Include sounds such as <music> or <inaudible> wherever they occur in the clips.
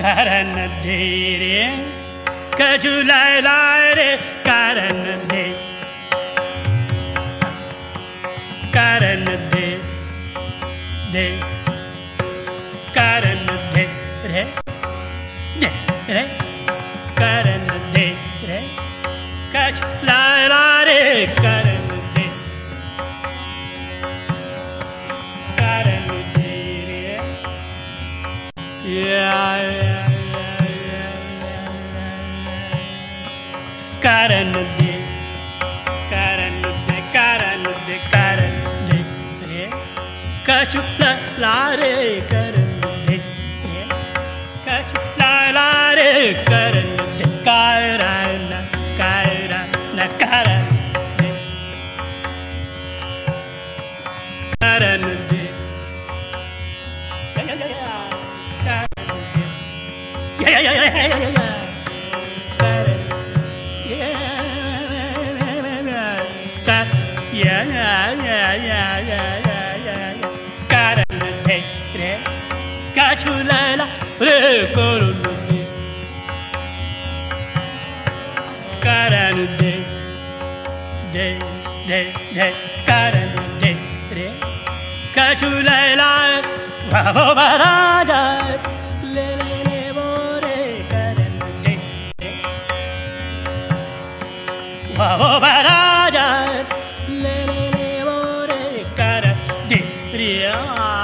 करण धीरे कजुलाय लाय रे करण दे करण दे दे करण दे रे दे रे करण दे रे कच लाय लाय रे करण चुप् लारे कुलो बहने मोरे बहो बहले मोरे कर्ति रि आ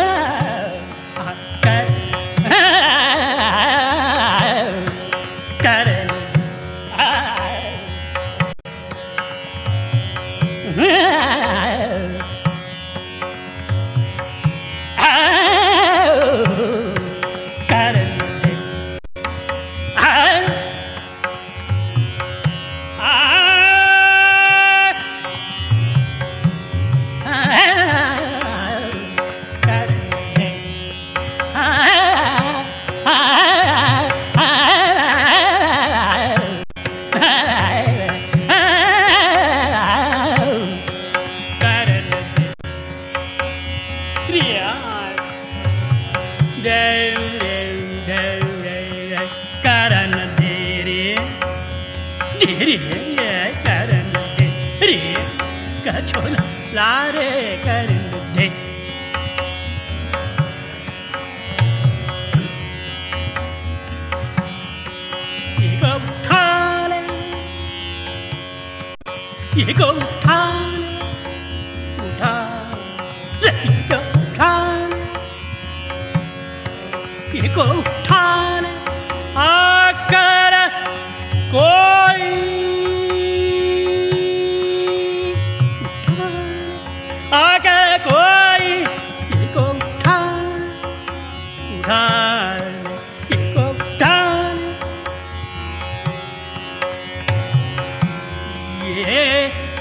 Sarah. <laughs> छोला लारे कर दे 이거 타네 이거 타네 타네 이거 타네 이거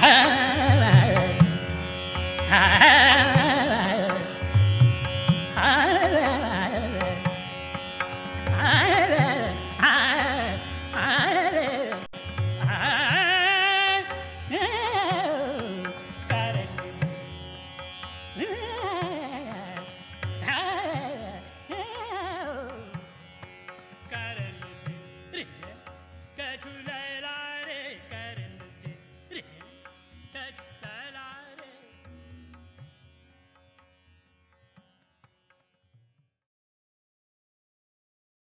<laughs> Yeah.